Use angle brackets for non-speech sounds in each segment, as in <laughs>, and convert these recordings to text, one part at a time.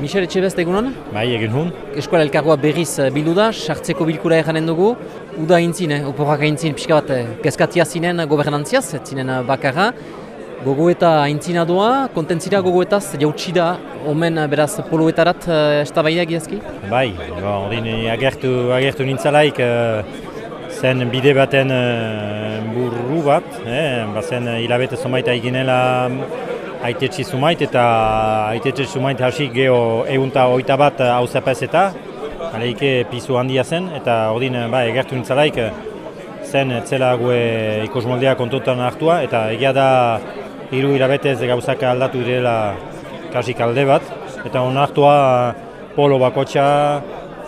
Michel Etxebest egunon? Bai, egin hun. Eskola elkargoa berriz eh, bildu da, sartzeko bilkura eganen dugu. Uda intzin, eh, oporrak intzin, pixka bat, eh, kezkatia zinen gobernantziaz, ez zinen eh, bakarra. Gogoeta aintzina doa, kontentzira gogoetaz, jautsi da, omen eh, beraz poluetarat eh, estabaida egiazki? Bai, bon, odin agertu, agertu nintzalaik eh, zen bide baten eh, burru bat, eh, bazen hilabete zomaita eginela aitetsi zumait eta aitetsi zumait hasi geho egunta oita bat hauzapez eta aleike pizu handia zen eta odin ba, egertu nintzalaik zen etzela gue ikusmoldea kontutan hartua eta egia da hiru hilabetez gauzak aldatu direla kasik alde bat eta onartua polo bakotxa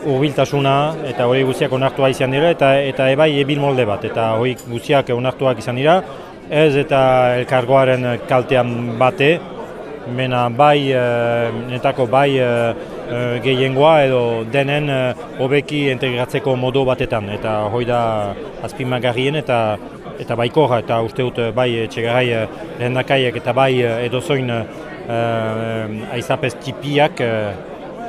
urbiltasuna eta hori guztiak onartua izan dira eta eta ebai ebil molde bat eta hori guztiak onartuak izan dira ez eta elkargoaren kaltean bate, mena bai, e, netako bai e, e, gehiengoa edo denen hobeki integratzeko modu batetan, eta hoi da azpimagarrien eta eta baikorra, eta uste dut bai txegarai lehendakaiek eta bai edozoin aizapez tipiak e,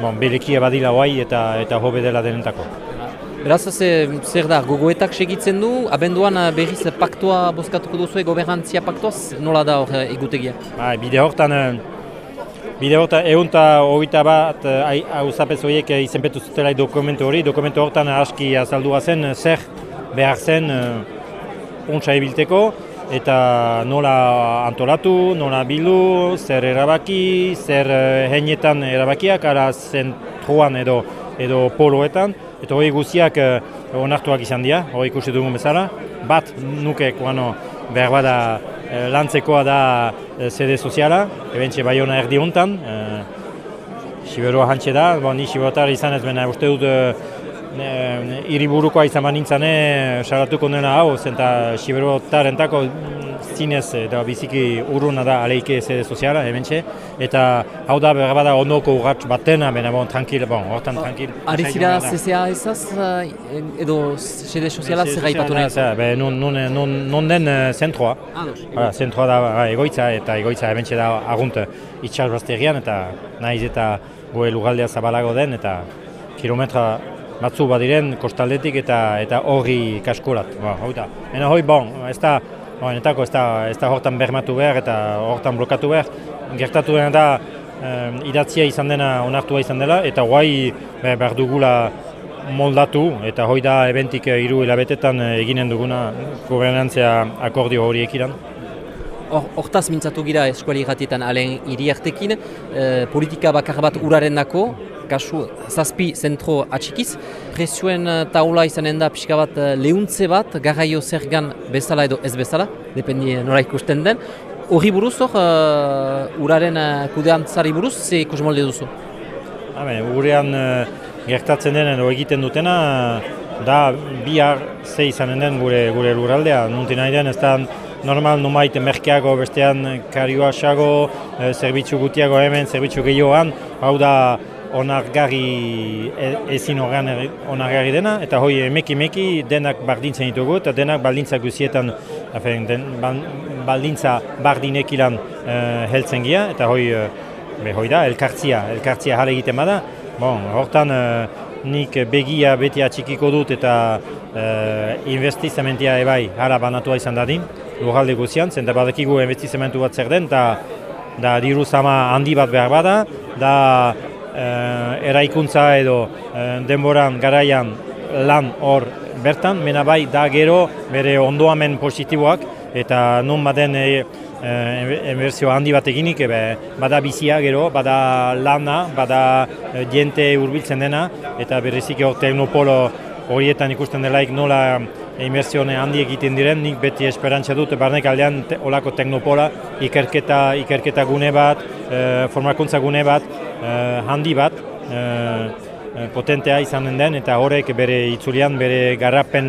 bon, belekia badila hoai eta, eta hobe dela denentako. Beraz, zer da, gogoetak segitzen du, abenduan eh, berriz paktua bozkatuko duzu gobernantzia paktuaz, nola da hor eh, egutegia? Ba, bide hortan, eh, bide hortan egun eta horita bat hau zapez horiek izenpetu zutela dokumentu hori, dokumentu hortan aski azaldua zen zer behar zen ontsa ebilteko, eta nola antolatu, nola bildu, zer erabaki, zer heinetan erabakiak, ara zentruan edo, edo poloetan, eta hori guztiak eh, onartuak izan dira, hori ikusi dugun bezala. Bat nuke kuano, behar bada eh, lantzekoa da eh, sede soziala, ebentxe bai hona erdi honetan. Eh, Siberoa hantxe da, bon, ni Siberotar izan ez bena uste dut iriburukoa izan banintzane saratuko nena hau, zenta Siberotarentako zinez eta biziki urruna da aleike zede soziala, hemen eta hau da bada ondoko urratx batena, bena bon, tranquil, bon, hortan tranquil. Ari zira CCA ezaz, edo zede soziala zer gaipatu nahi? Non, non, non, non den zentroa, ah, zentroa da ba, egoitza, eta egoitza hemen da agunt itxar basterian, eta nahiz eta goe lugaldea zabalago den, eta kilometra batzu badiren kostaldetik eta eta horri kaskorat. Ba, da. Ena hoi bon, ez da Hoenetako ez da, ez da hortan bermatu behar eta hortan blokatu behar. Gertatu dena da idatzia izan dena onartua izan dela eta guai behar dugula moldatu eta hoi da ebentik hiru hilabetetan eginen duguna gobernantzia akordio hori ekiran. Hortaz mintzatu gira eskuali gatietan alen iriartekin, e, politika bakar bat uraren dako, kasu zazpi zentro atxikiz. Presioen eh, taula izanen da pixka bat eh, lehuntze bat, garraio zergan bezala edo ez bezala, dependi nora ikusten den. Horri buruz, hor, uh, uraren uh, kudeantzari buruz, ze ikus molde duzu? Habe, urean uh, gertatzen denen edo egiten dutena, da bihar ze izanen den gure, gure lurraldea. Nunti nahi den, ez da normal numait merkeago bestean karioasago, zerbitzu gutiago hemen, zerbitzu gehiagoan, hau da onargarri e, ezin onargarri dena, eta hoi emeki emeki denak bardintzen ditugu, eta denak baldintza guzietan, afen, den, baldintza bardinek ilan uh, heltzen gira, eta hoi, uh, hoi da, elkartzia, elkartzia jale egiten bada. Bon, hortan uh, nik begia beti atxikiko dut eta uh, investizamentia ebai hala banatua izan dadin, lurralde guzian, zenta badakigu investizamentu bat zer den, eta da diru sama handi bat behar bada, da eraikuntza edo uh, denboran garaian lan hor bertan, mena bai da gero bere ondoamen positiboak eta non baden e, e, handi bat eginik, ebe, bada bizia gero, bada lana, bada diente urbiltzen dena, eta berrezik hor teknopolo horietan ikusten delaik nola inmersione handi egiten diren, nik beti esperantza dut, barnek aldean te, olako teknopola, ikerketa, ikerketa gune bat, e, formakuntza gune bat, Eh, handi bat uh, potentea izanen den eta horrek bere itzulian bere garrapen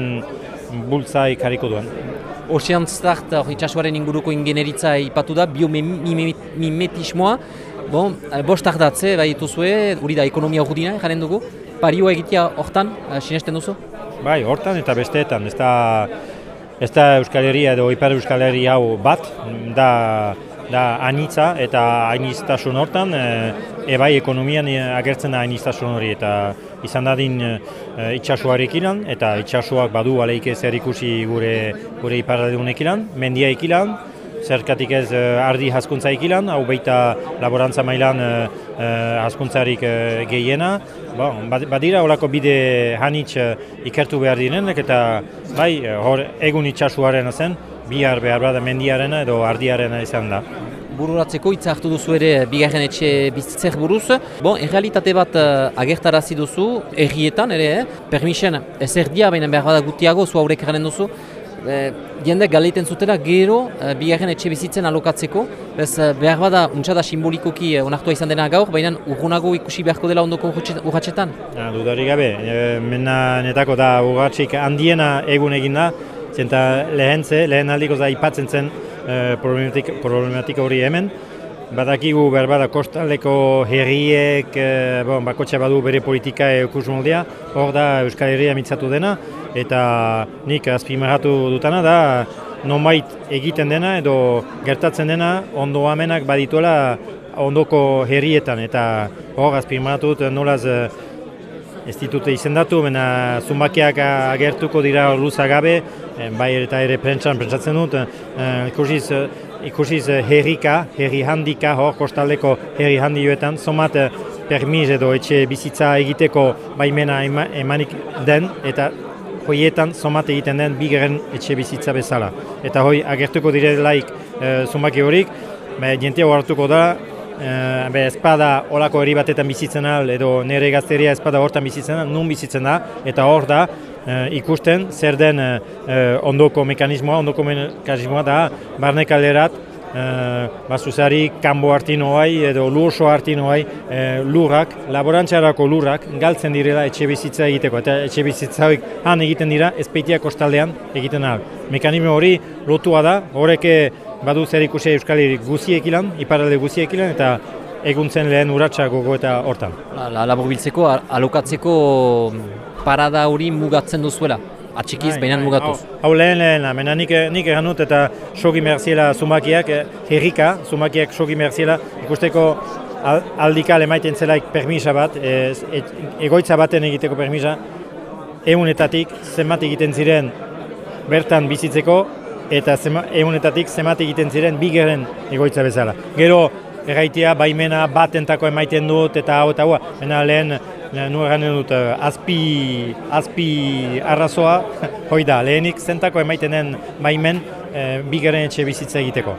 bultza ikariko duen. Ocean Start itxasuaren inguruko ingeneritza ipatu da, biomimetismoa. Bon, bost ardatze, bai dituzue, hori da ekonomia urudina, jaren dugu. Parioa egitea hortan, sinesten duzu? Bai, hortan eta besteetan. Ez da, ez da Euskal Herria edo Ipar Euskal Herria hau bat, da da anitza eta ainiztasun hortan e, ebai ekonomian agertzen da hain hori eta izan dadin e, itxasuarekin eta itxasuak badu aleike zer ikusi gure, gure iparaldunek ilan, mendia ikilan, zerkatik ez uh, ardi haskuntza ikilan, hau baita laborantza mailan uh, uh, haskuntzarik gehiena. Bon, badira horako bide hanitz ikertu behar diren, eta bai, hor egun itxasuaren zen, bihar behar bada mendiarena edo ardiarena izan da. Bururatzeko hitz hartu duzu ere bigarren etxe bizitzer buruz. Bon, errealitate bat agertarazi duzu, errietan ere, eh? permisen ez erdia baina behar bada gutiago, zu haurek duzu, e, jende galeiten zutela gero e, bigarren etxe bizitzen alokatzeko. Bez, e, behar bada untxada simbolikoki e, onartua izan dena gaur, baina urgunago ikusi beharko dela ondoko urratxetan? Ja, dudarik gabe, e, mena netako da urratxik handiena egun egin da, zenta lehen ze, lehen aldiko da ipatzen zen e, problematika hori hemen, Badakigu behar bada kostaleko herriek, e, bon, bakotxa badu bere politika ekus moldea, hor da Euskal Herria mitzatu dena, eta nik azpimarratu dutana da nomait egiten dena edo gertatzen dena ondo amenak badituela ondoko herrietan, eta hor azpimarratu dut nolaz e, ez ditute izendatu, baina zumakiak agertuko dira luzagabe, e, bai eta ere prentsan prentsatzen dut, e, ikusiz eh, herrika, herri handika, hor kostaldeko herri handioetan, somat eh, permis edo etxe bizitza egiteko baimena emanik den, eta hoietan somat egiten den bigeren etxe bizitza bezala. Eta hoi agertuko dire laik e, zumaki horik, jentea hartuko da, e, be, espada olako herri batetan bizitzen al, edo nire gazteria espada hortan bizitzen al, nun bizitzen da, eta hor da, ikusten zer den ondoko mekanismoa, ondoko mekanismoa da, barnek alderat, Uh, basuzari kanbo hartin edo lurso hartin uh, lurrak, laborantzarako lurrak galtzen direla etxe bizitza egiteko eta etxe bizitza han egiten dira ezpeitia kostaldean egiten ahal. Mekanizmo hori lotua da, horreke badu zer ikusi euskal guziek ilan, iparalde guziek ilan eta eguntzen lehen uratsa gogo eta hortan. La, la, biltzeko, alokatzeko parada hori mugatzen duzuela atxikiz, baina mugatuz. Hau lehen lehen, mena nik, nik dut eta sogi merziela zumakiak, eh, herrika, zumakiak sogi merziela, ikusteko aldikal emaiten zelaik permisa bat, egoitza baten egiteko permisa, egunetatik zenbat egiten ziren bertan bizitzeko, eta egunetatik zenbat egiten ziren bigeren egoitza bezala. Gero, erraitea, baimena batentako emaiten dut, eta hau eta hau, lehen nu eganen dut, eh, azpi, azpi arrazoa, <laughs> hoi da, lehenik zentako emaitenen baimen e, bigaren etxe bizitza egiteko.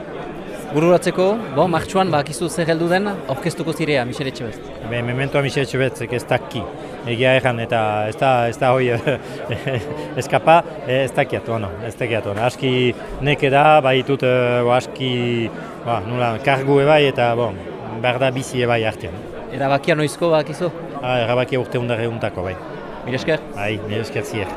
Bururatzeko, bo, martxuan, bakizu zer heldu den, orkestuko zirea, Michele Etxebez? Be, mementoa Michele Etxebez, ez dakki, egia egan, eta ez da, ez da hoi <laughs> eskapa, ez dakiatu, ono, ez dakiatu, aski neke da, bai ditut, aski, ba, nula, kargu ebai, eta, bon, behar da bizi ebai artean. Erabakia noizko bakizu? Ah, erabakia urte hundarre untako, bai. Mire esker? Bai, mire esker zier.